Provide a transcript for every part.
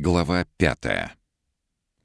Глава пятая.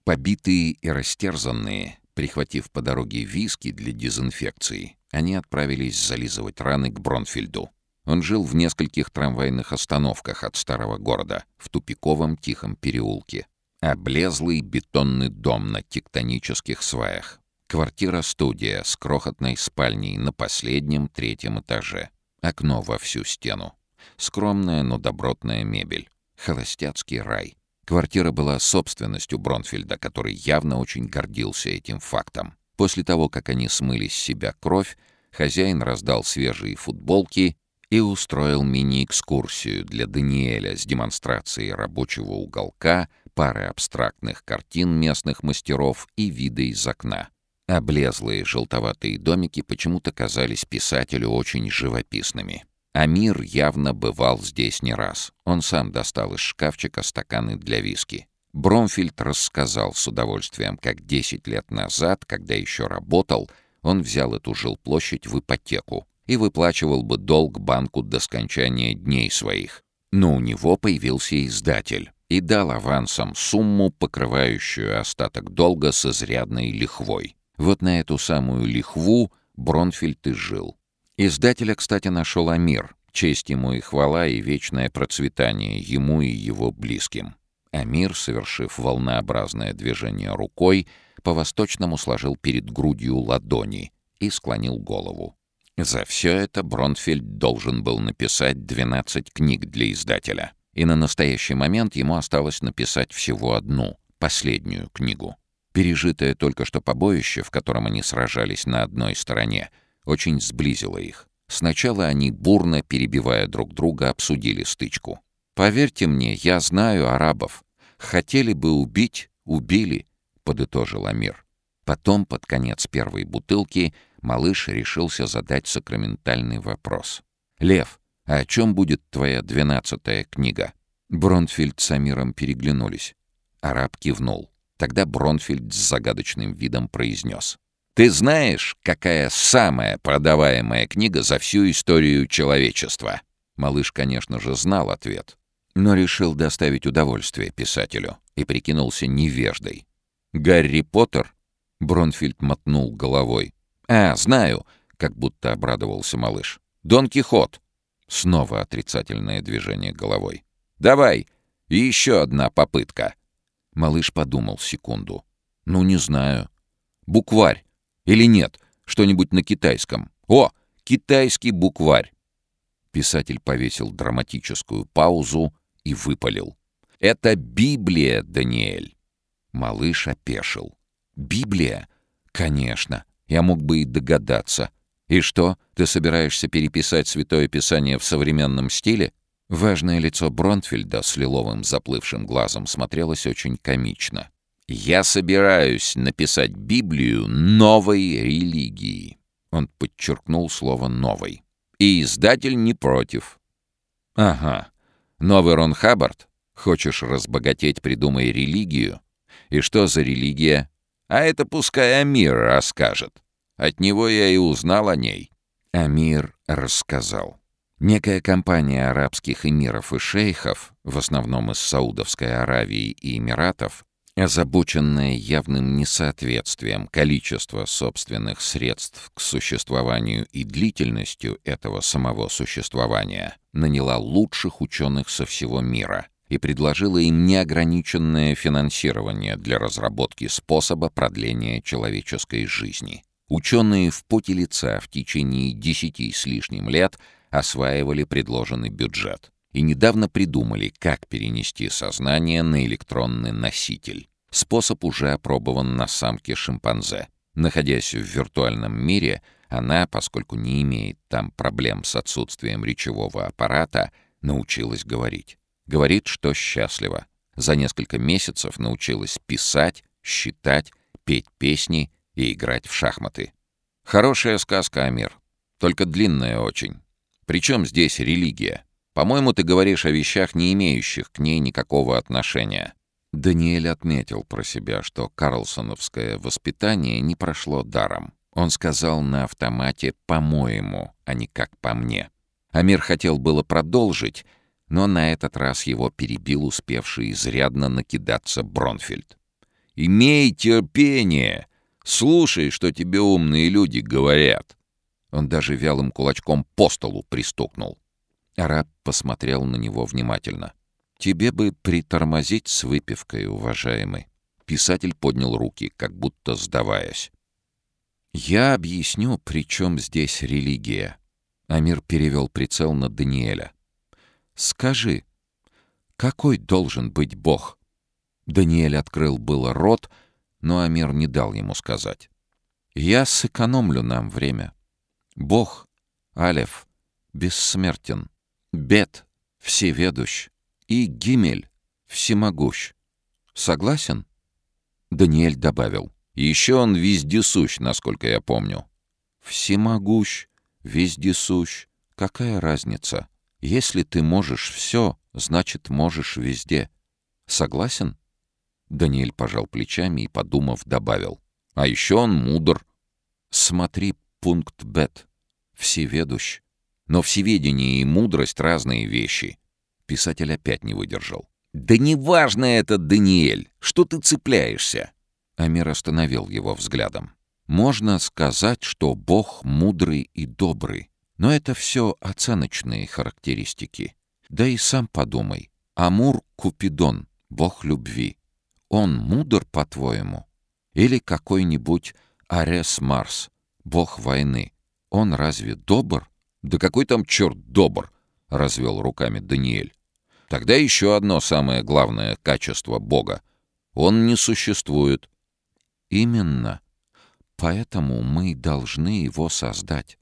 Побитые и растерзанные, прихватив по дороге виски для дезинфекции, они отправились зализывать раны к Бронфельду. Он жил в нескольких трамвайных остановках от старого города, в тупиковом тихом переулке. Облезлый бетонный дом на тектонических сваях. Квартира-студия с крохотной спальней на последнем третьем этаже. Окно во всю стену. Скромная, но добротная мебель. Холостяцкий рай. Квартира была собственностью Бронфельда, который явно очень гордился этим фактом. После того, как они смыли с себя кровь, хозяин раздал свежие футболки и устроил мини-экскурсию для Даниэля с демонстрацией рабочего уголка, пары абстрактных картин местных мастеров и вида из окна. Облезлые желтоватые домики почему-то казались писателю очень живописными. Амир явно бывал здесь не раз. Он сам достал из шкафчика стаканы для виски. Бромфильд рассказал с удовольствием, как 10 лет назад, когда еще работал, он взял эту жилплощадь в ипотеку и выплачивал бы долг банку до скончания дней своих. Но у него появился издатель и дал авансом сумму, покрывающую остаток долга с изрядной лихвой. Вот на эту самую лихву Бронфильд и жил. Издателя, кстати, нашел Амир. Честь ему и хвала, и вечное процветание ему и его близким. Амир, совершив волнообразное движение рукой, по-восточному сложил перед грудью ладони и склонил голову. За все это Бронфельд должен был написать 12 книг для издателя. И на настоящий момент ему осталось написать всего одну, последнюю книгу. Пережитое только что побоище, в котором они сражались на одной стороне — очень сблизило их. Сначала они, бурно перебивая друг друга, обсудили стычку. «Поверьте мне, я знаю арабов. Хотели бы убить — убили», — подытожил Амир. Потом, под конец первой бутылки, малыш решился задать сакраментальный вопрос. «Лев, а о чем будет твоя двенадцатая книга?» Бронфельд с Амиром переглянулись. Араб кивнул. Тогда Бронфельд с загадочным видом произнес. Ты знаешь, какая самая продаваемая книга за всю историю человечества?» Малыш, конечно же, знал ответ, но решил доставить удовольствие писателю и прикинулся невеждой. «Гарри Поттер?» — Бронфильд мотнул головой. «А, знаю!» — как будто обрадовался малыш. «Дон Кихот!» Снова отрицательное движение головой. «Давай, еще одна попытка!» Малыш подумал секунду. «Ну, не знаю. Букварь. Или нет? Что-нибудь на китайском? О, китайский букварь!» Писатель повесил драматическую паузу и выпалил. «Это Библия, Даниэль!» Малыш опешил. «Библия? Конечно. Я мог бы и догадаться. И что, ты собираешься переписать Святое Писание в современном стиле?» Важное лицо Бронтфельда с лиловым заплывшим глазом смотрелось очень комично. «Я собираюсь написать Библию новой религии». Он подчеркнул слово «новой». «И издатель не против». «Ага. Новый Рон Хаббард? Хочешь разбогатеть, придумай религию? И что за религия? А это пускай Амир расскажет. От него я и узнал о ней». Амир рассказал. Некая компания арабских эмиров и шейхов, в основном из Саудовской Аравии и Эмиратов, озабоченная явным несоответствием количества собственных средств к существованию и длительностью этого самого существования, наняла лучших ученых со всего мира и предложила им неограниченное финансирование для разработки способа продления человеческой жизни. Ученые в поте лица в течение десяти с лишним лет осваивали предложенный бюджет и недавно придумали, как перенести сознание на электронный носитель. Способ уже опробован на самке шимпанзе. Находясь в виртуальном мире, она, поскольку не имеет там проблем с отсутствием речевого аппарата, научилась говорить. Говорит, что счастлива. За несколько месяцев научилась писать, считать, петь песни и играть в шахматы. Хорошая сказка, Амир. Только длинная очень. Причем здесь религия? По-моему, ты говоришь о вещах, не имеющих к ней никакого отношения. Даниэль отметил про себя, что карлсоновское воспитание не прошло даром. Он сказал на автомате «по-моему», а не «как по мне». Амир хотел было продолжить, Но на этот раз его перебил успевший изрядно накидаться Бронфельд. «Имей терпение! Слушай, что тебе умные люди говорят!» Он даже вялым кулачком по столу пристукнул. Араб посмотрел на него внимательно. «Тебе бы притормозить с выпивкой, уважаемый». Писатель поднял руки, как будто сдаваясь. «Я объясню, при чем здесь религия». Амир перевел прицел на Даниэля. «Скажи, какой должен быть Бог?» Даниэль открыл было рот, но Амир не дал ему сказать. «Я сэкономлю нам время. Бог, Алев, бессмертен, Бет, всеведущ, и Гимель, всемогущ. Согласен?» Даниэль добавил. «Еще он вездесущ, насколько я помню». «Всемогущ, вездесущ. Какая разница? Если ты можешь все, значит, можешь везде. Согласен?» Даниэль пожал плечами и, подумав, добавил. «А еще он мудр». «Смотри пункт Бет. Всеведущ. Но всеведение и мудрость — разные вещи». Писатель опять не выдержал. «Да неважно это, Даниэль! Что ты цепляешься?» Амир остановил его взглядом. «Можно сказать, что Бог мудрый и добрый, но это все оценочные характеристики. Да и сам подумай. Амур — Купидон, бог любви. Он мудр, по-твоему? Или какой-нибудь Арес Марс, бог войны? Он разве добр? Да какой там черт добр? Развел руками Даниэль. Тогда еще одно самое главное качество бога. Он не существует. Именно. Поэтому мы должны его создать.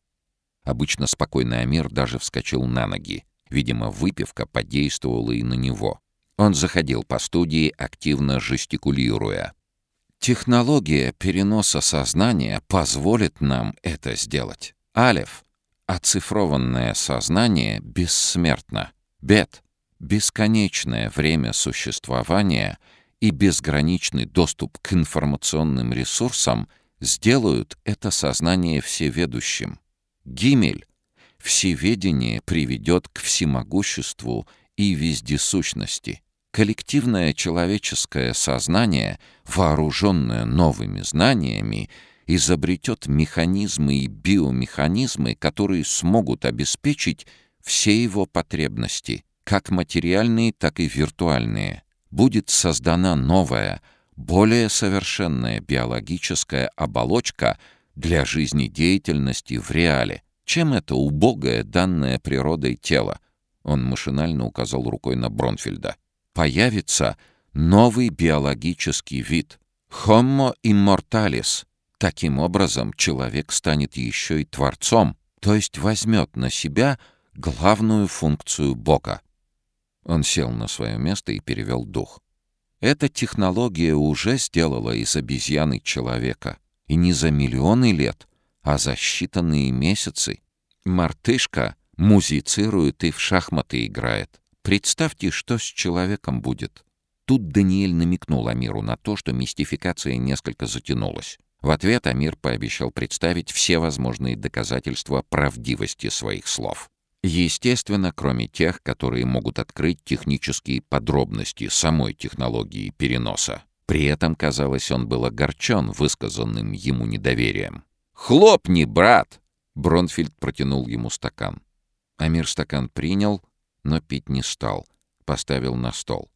Обычно спокойный Амир даже вскочил на ноги. Видимо, выпивка подействовала и на него. Он заходил по студии, активно жестикулируя. Технология переноса сознания позволит нам это сделать. Алев. Оцифрованное сознание бессмертно. Бет. Бесконечное время существования и безграничный доступ к информационным ресурсам сделают это сознание всеведущим. Гимель. Всеведение приведет к всемогуществу и вездесущности. Коллективное человеческое сознание, вооруженное новыми знаниями, изобретет механизмы и биомеханизмы, которые смогут обеспечить все его потребности, как материальные, так и виртуальные. Будет создана новая, более совершенная биологическая оболочка для жизнедеятельности в реале. Чем это убогое, данное природой тело? Он машинально указал рукой на Бронфельда появится новый биологический вид — Homo immortalis. Таким образом, человек станет еще и творцом, то есть возьмет на себя главную функцию Бога. Он сел на свое место и перевел дух. Эта технология уже сделала из обезьяны человека. И не за миллионы лет, а за считанные месяцы. Мартышка музицирует и в шахматы играет. Представьте, что с человеком будет. Тут Даниэль намекнул Амиру на то, что мистификация несколько затянулась. В ответ Амир пообещал представить все возможные доказательства правдивости своих слов. Естественно, кроме тех, которые могут открыть технические подробности самой технологии переноса. При этом, казалось, он был огорчен высказанным ему недоверием. «Хлопни, брат!» Бронфильд протянул ему стакан. Амир стакан принял, но пить не стал. Поставил на стол.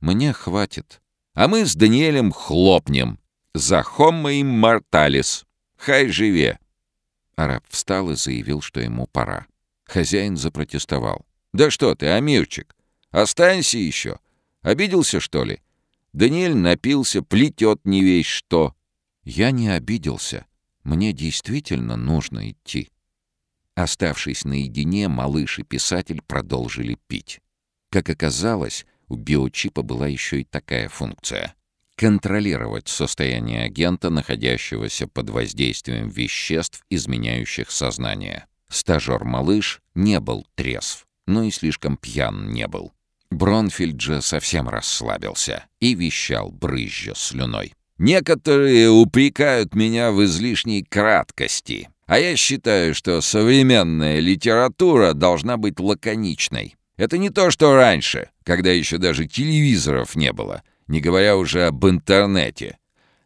«Мне хватит. А мы с Даниэлем хлопнем. За Homo immortalis. Хай живе!» Араб встал и заявил, что ему пора. Хозяин запротестовал. «Да что ты, Амирчик, останься еще. Обиделся, что ли? Даниэль напился, плетет не весь что». «Я не обиделся. Мне действительно нужно идти». Оставшись наедине, малыш и писатель продолжили пить. Как оказалось, у биочипа была еще и такая функция — контролировать состояние агента, находящегося под воздействием веществ, изменяющих сознание. Стажер-малыш не был трезв, но и слишком пьян не был. Бронфильд же совсем расслабился и вещал, брызжа слюной. «Некоторые упрекают меня в излишней краткости. А я считаю, что современная литература должна быть лаконичной. Это не то, что раньше, когда еще даже телевизоров не было, не говоря уже об интернете.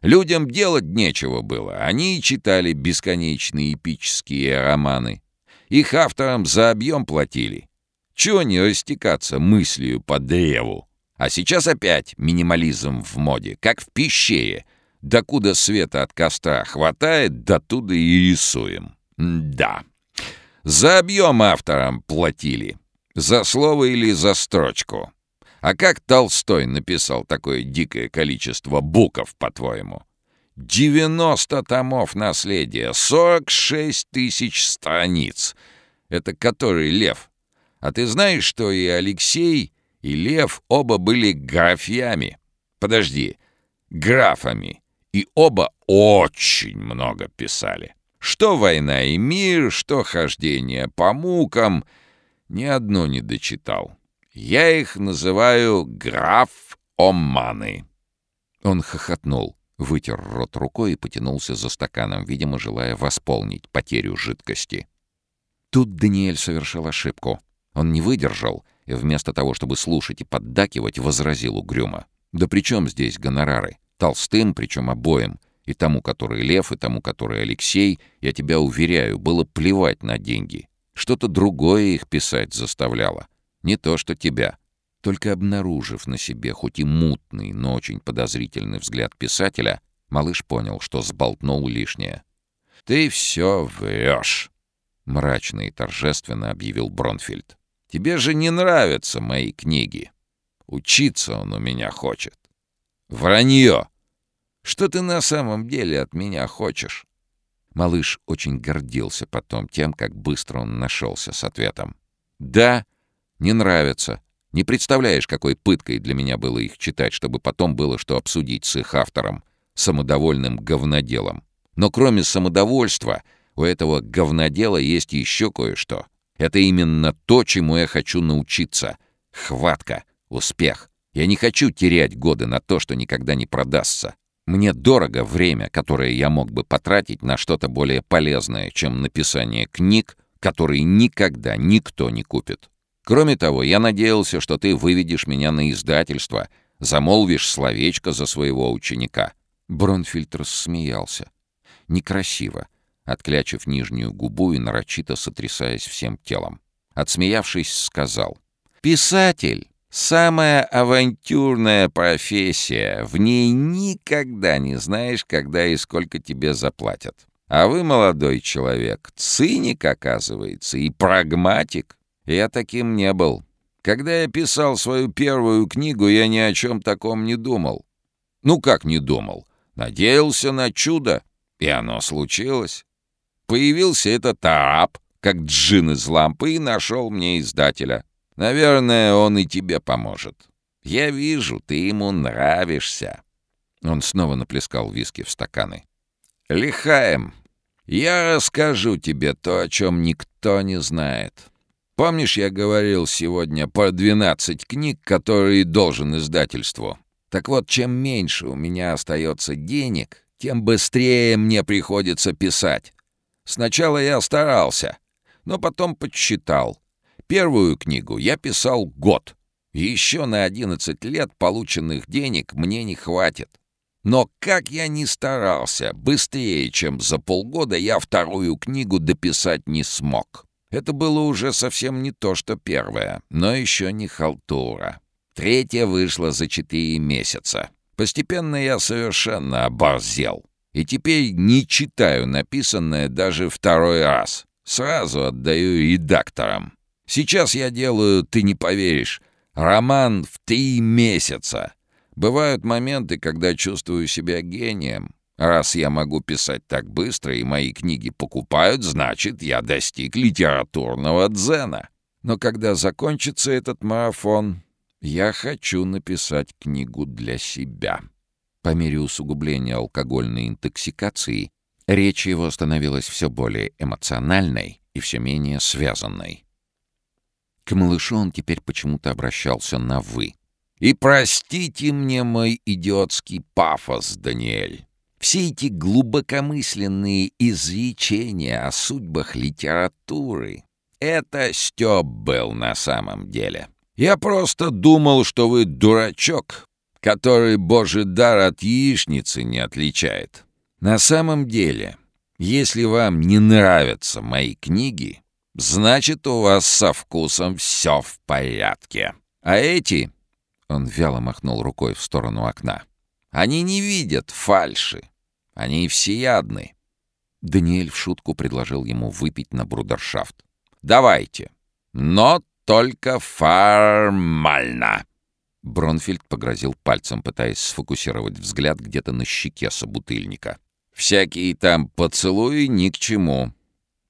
Людям делать нечего было, они читали бесконечные эпические романы. Их авторам за объем платили. Чего не растекаться мыслью по древу? А сейчас опять минимализм в моде, как в пещере. Докуда света от костра хватает, до туда и рисуем. да. За объем авторам платили. За слово или за строчку? А как Толстой написал такое дикое количество букв, по-твоему? 90 томов наследия, 46 тысяч страниц. Это который Лев? А ты знаешь, что и Алексей, и Лев оба были графьями? Подожди, графами. И оба очень много писали. Что «Война и мир», что «Хождение по мукам» — ни одну не дочитал. Я их называю граф-оманы». Он хохотнул, вытер рот рукой и потянулся за стаканом, видимо, желая восполнить потерю жидкости. Тут Даниэль совершил ошибку. Он не выдержал и вместо того, чтобы слушать и поддакивать, возразил угрюмо. «Да при чем здесь гонорары? Толстым, причем обоим. И тому, который Лев, и тому, который Алексей, я тебя уверяю, было плевать на деньги. Что-то другое их писать заставляло. Не то, что тебя. Только обнаружив на себе хоть и мутный, но очень подозрительный взгляд писателя, малыш понял, что сболтнул лишнее. «Ты все врешь», — мрачно и торжественно объявил Бронфильд. «Тебе же не нравятся мои книги. Учиться он у меня хочет. Вранье! Что ты на самом деле от меня хочешь?» Малыш очень гордился потом тем, как быстро он нашелся с ответом. «Да, не нравится. Не представляешь, какой пыткой для меня было их читать, чтобы потом было что обсудить с их автором, самодовольным говноделом. Но кроме самодовольства, у этого говнодела есть еще кое-что. Это именно то, чему я хочу научиться. Хватка, успех. Я не хочу терять годы на то, что никогда не продастся. Мне дорого время, которое я мог бы потратить на что-то более полезное, чем написание книг, которые никогда никто не купит. Кроме того, я надеялся, что ты выведешь меня на издательство, замолвишь словечко за своего ученика». Бронфильтр смеялся. Некрасиво, отклячив нижнюю губу и нарочито сотрясаясь всем телом. Отсмеявшись, сказал. «Писатель Самая авантюрная профессия. В ней никогда не знаешь, когда и сколько тебе заплатят. А вы, молодой человек, циник, оказывается, и прагматик. Я таким не был. Когда я писал свою первую книгу, я ни о чем таком не думал. Ну как не думал? Надеялся на чудо, и оно случилось. Появился этот араб, как джин из лампы, и нашел мне издателя. Наверное, он и тебе поможет. Я вижу, ты ему нравишься». Он снова наплескал виски в стаканы. «Лихаем, я расскажу тебе то, о чем никто не знает. Помнишь, я говорил сегодня про 12 книг, которые должен издательству? Так вот, чем меньше у меня остается денег, тем быстрее мне приходится писать. Сначала я старался, но потом подсчитал. Первую книгу я писал год. Еще на 11 лет полученных денег мне не хватит. Но как я ни старался, быстрее, чем за полгода я вторую книгу дописать не смог. Это было уже совсем не то, что первая, но еще не халтура. Третья вышла за четыре месяца. Постепенно я совершенно оборзел. И теперь не читаю написанное даже второй раз. Сразу отдаю редакторам. Сейчас я делаю, ты не поверишь, роман в три месяца. Бывают моменты, когда чувствую себя гением. Раз я могу писать так быстро и мои книги покупают, значит, я достиг литературного дзена. Но когда закончится этот марафон, я хочу написать книгу для себя. По мере усугубления алкогольной интоксикации речь его становилась все более эмоциональной и все менее связанной. К малышу он теперь почему-то обращался на «вы». «И простите мне мой идиотский пафос, Даниэль. Все эти глубокомысленные изречения о судьбах литературы. Это Стёб был на самом деле. Я просто думал, что вы дурачок, который божий дар от яичницы не отличает. На самом деле, если вам не нравятся мои книги, значит, у вас со вкусом все в порядке. А эти...» — он вяло махнул рукой в сторону окна. «Они не видят фальши. Они всеядны». Даниэль в шутку предложил ему выпить на брудершафт. «Давайте, но только формально». Бронфельд погрозил пальцем, пытаясь сфокусировать взгляд где-то на щеке собутыльника. «Всякие там поцелуи ни к чему.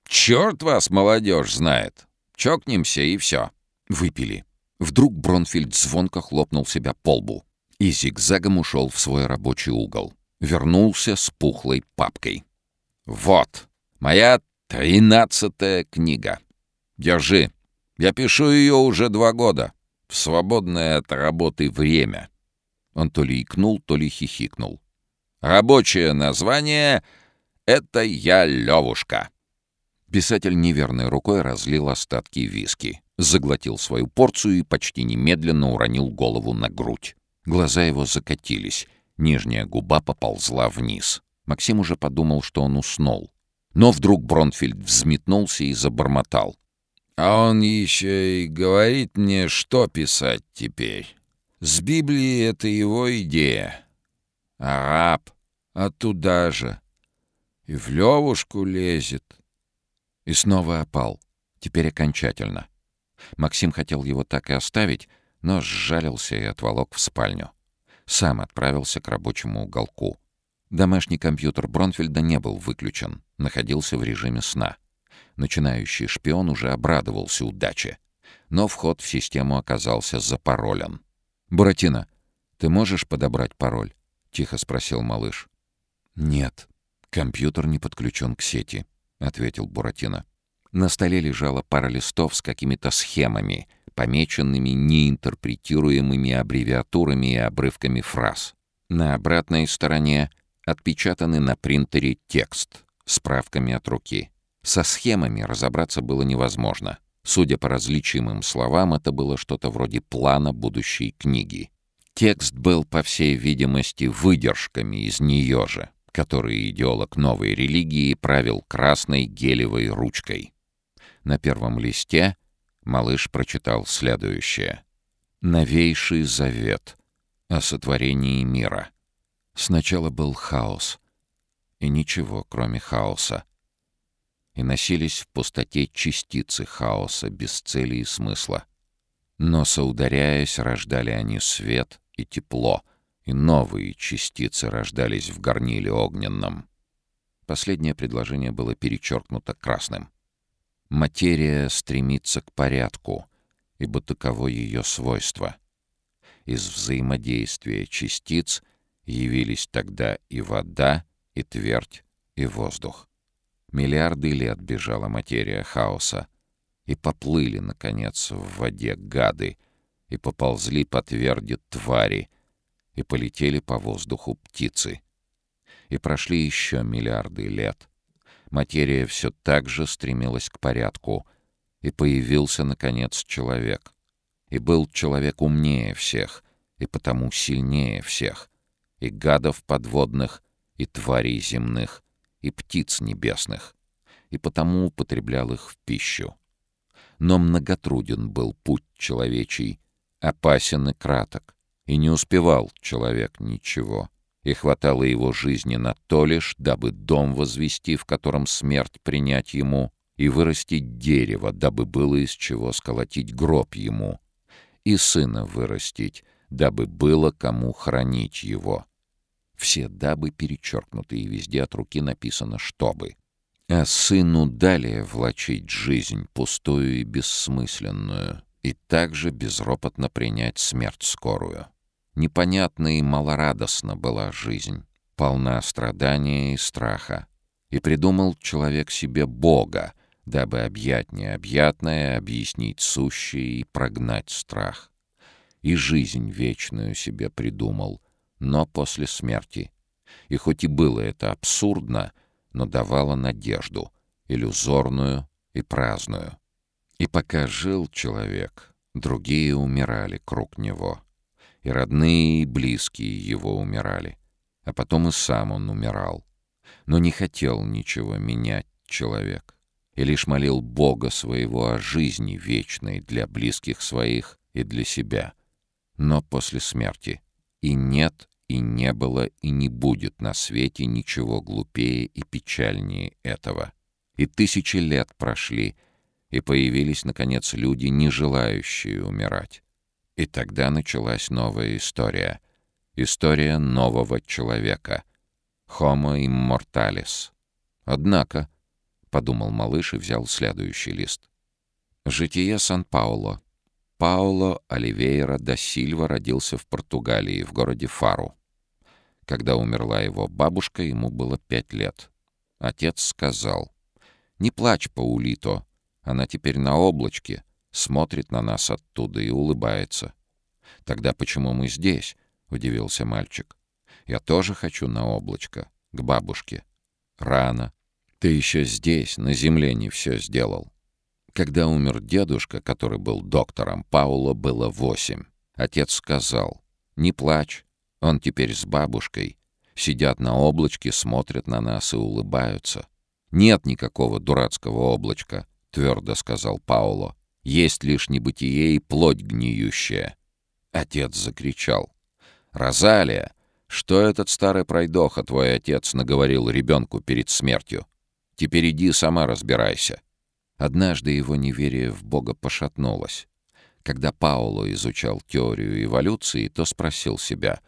Черт вас, молодежь, знает. Чокнемся и все». Выпили. Вдруг Бронфельд звонко хлопнул себя по лбу и зигзагом ушел в свой рабочий угол. Вернулся с пухлой папкой. «Вот, моя тринадцатая книга. Держи. Я пишу ее уже два года в свободное от работы время. Он то ли икнул, то ли хихикнул. Рабочее название — это «Я Левушка». Писатель неверной рукой разлил остатки виски, заглотил свою порцию и почти немедленно уронил голову на грудь. Глаза его закатились, нижняя губа поползла вниз. Максим уже подумал, что он уснул. Но вдруг Бронфельд взметнулся и забормотал. А он еще и говорит мне, что писать теперь. С Библии это его идея. Араб, а туда же. И в Левушку лезет. И снова опал. Теперь окончательно. Максим хотел его так и оставить, но сжалился и отволок в спальню. Сам отправился к рабочему уголку. Домашний компьютер Бронфельда не был выключен, находился в режиме сна. Начинающий шпион уже обрадовался удаче. Но вход в систему оказался запаролен. «Буратино, ты можешь подобрать пароль?» — тихо спросил малыш. «Нет, компьютер не подключен к сети», — ответил Буратино. На столе лежала пара листов с какими-то схемами, помеченными неинтерпретируемыми аббревиатурами и обрывками фраз. На обратной стороне отпечатанный на принтере текст справками от руки. Со схемами разобраться было невозможно. Судя по различимым словам, это было что-то вроде плана будущей книги. Текст был, по всей видимости, выдержками из нее же, который идеолог новой религии правил красной гелевой ручкой. На первом листе малыш прочитал следующее. «Новейший завет о сотворении мира». Сначала был хаос. И ничего, кроме хаоса и носились в пустоте частицы хаоса без цели и смысла. Но, соударяясь, рождали они свет и тепло, и новые частицы рождались в горниле огненном. Последнее предложение было перечеркнуто красным. Материя стремится к порядку, ибо таково ее свойство. Из взаимодействия частиц явились тогда и вода, и твердь, и воздух. Миллиарды лет бежала материя хаоса. И поплыли, наконец, в воде гады, и поползли по тверди твари, и полетели по воздуху птицы. И прошли еще миллиарды лет. Материя все так же стремилась к порядку, и появился, наконец, человек. И был человек умнее всех, и потому сильнее всех, и гадов подводных, и тварей земных, и птиц небесных, и потому употреблял их в пищу. Но многотруден был путь человечий, опасен и краток, и не успевал человек ничего, и хватало его жизни на то лишь, дабы дом возвести, в котором смерть принять ему, и вырастить дерево, дабы было из чего сколотить гроб ему, и сына вырастить, дабы было кому хранить его. Все «дабы» перечеркнуты, и везде от руки написано «чтобы». А сыну далее влачить жизнь пустую и бессмысленную, и также безропотно принять смерть скорую. Непонятна и малорадостна была жизнь, полна страдания и страха. И придумал человек себе Бога, дабы объять необъятное, объяснить сущее и прогнать страх. И жизнь вечную себе придумал, но после смерти. И хоть и было это абсурдно, но давало надежду, иллюзорную и праздную. И пока жил человек, другие умирали круг него. И родные, и близкие его умирали. А потом и сам он умирал. Но не хотел ничего менять человек. И лишь молил Бога своего о жизни вечной для близких своих и для себя. Но после смерти и нет, и не было, и не будет на свете ничего глупее и печальнее этого. И тысячи лет прошли, и появились, наконец, люди, не желающие умирать. И тогда началась новая история. История нового человека. Homo immortalis. Однако, — подумал малыш и взял следующий лист. Житие Сан-Пауло. Пауло Оливейра да Сильва родился в Португалии, в городе Фару. Когда умерла его бабушка, ему было пять лет. Отец сказал, «Не плачь, Паулито, она теперь на облачке, смотрит на нас оттуда и улыбается». «Тогда почему мы здесь?» — удивился мальчик. «Я тоже хочу на облачко, к бабушке». «Рано. Ты еще здесь, на земле не все сделал. Когда умер дедушка, который был доктором, Паула было восемь. Отец сказал, «Не плачь, он теперь с бабушкой. Сидят на облачке, смотрят на нас и улыбаются». «Нет никакого дурацкого облачка», — твердо сказал Пауло. «Есть лишь небытие и плоть гниющая». Отец закричал. «Розалия, что этот старый пройдоха твой отец наговорил ребенку перед смертью? Теперь иди сама разбирайся». Однажды его неверие в Бога пошатнулось. Когда Пауло изучал теорию эволюции, то спросил себя,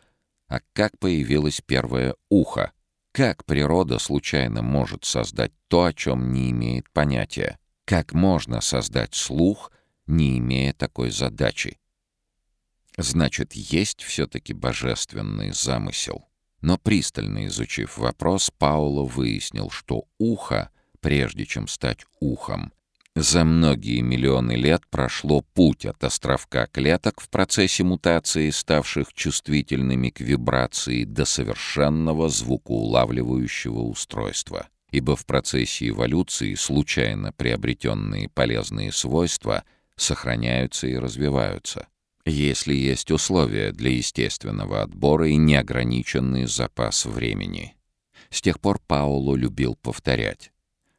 а как появилось первое ухо? Как природа случайно может создать то, о чем не имеет понятия? Как можно создать слух, не имея такой задачи? Значит, есть все-таки божественный замысел. Но пристально изучив вопрос, Пауло выяснил, что ухо, прежде чем стать ухом, за многие миллионы лет прошло путь от островка клеток в процессе мутации, ставших чувствительными к вибрации, до совершенного звукоулавливающего устройства. Ибо в процессе эволюции случайно приобретенные полезные свойства сохраняются и развиваются, если есть условия для естественного отбора и неограниченный запас времени. С тех пор Пауло любил повторять.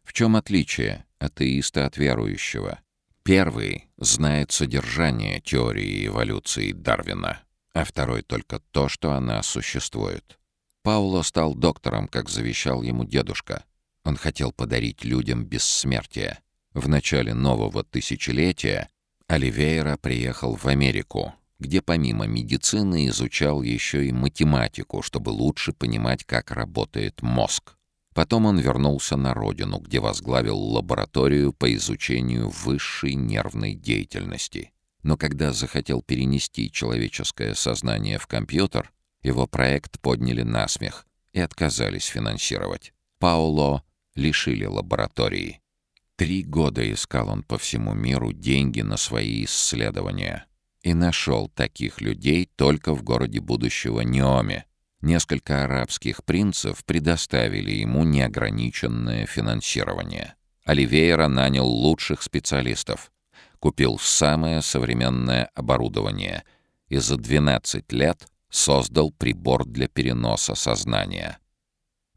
В чем отличие атеиста от верующего. Первый знает содержание теории эволюции Дарвина, а второй только то, что она существует. Пауло стал доктором, как завещал ему дедушка. Он хотел подарить людям бессмертие. В начале нового тысячелетия Оливейра приехал в Америку, где помимо медицины изучал еще и математику, чтобы лучше понимать, как работает мозг. Потом он вернулся на родину, где возглавил лабораторию по изучению высшей нервной деятельности. Но когда захотел перенести человеческое сознание в компьютер, его проект подняли на смех и отказались финансировать. Пауло лишили лаборатории. Три года искал он по всему миру деньги на свои исследования. И нашел таких людей только в городе будущего Неоме, Несколько арабских принцев предоставили ему неограниченное финансирование. Оливейра нанял лучших специалистов, купил самое современное оборудование и за 12 лет создал прибор для переноса сознания.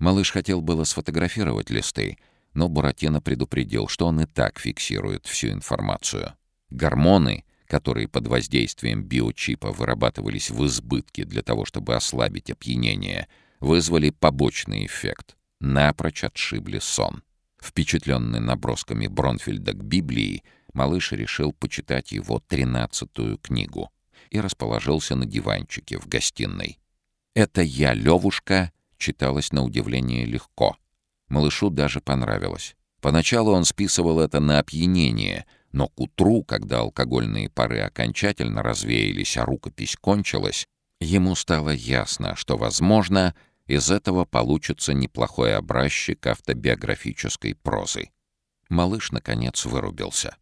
Малыш хотел было сфотографировать листы, но Буратино предупредил, что он и так фиксирует всю информацию. Гормоны которые под воздействием биочипа вырабатывались в избытке для того, чтобы ослабить опьянение, вызвали побочный эффект. Напрочь отшибли сон. Впечатленный набросками Бронфельда к Библии, малыш решил почитать его тринадцатую книгу и расположился на диванчике в гостиной. «Это я, Левушка», читалось на удивление легко. Малышу даже понравилось. Поначалу он списывал это на опьянение — но к утру, когда алкогольные пары окончательно развеялись, а рукопись кончилась, ему стало ясно, что, возможно, из этого получится неплохой образчик автобиографической прозы. Малыш, наконец, вырубился.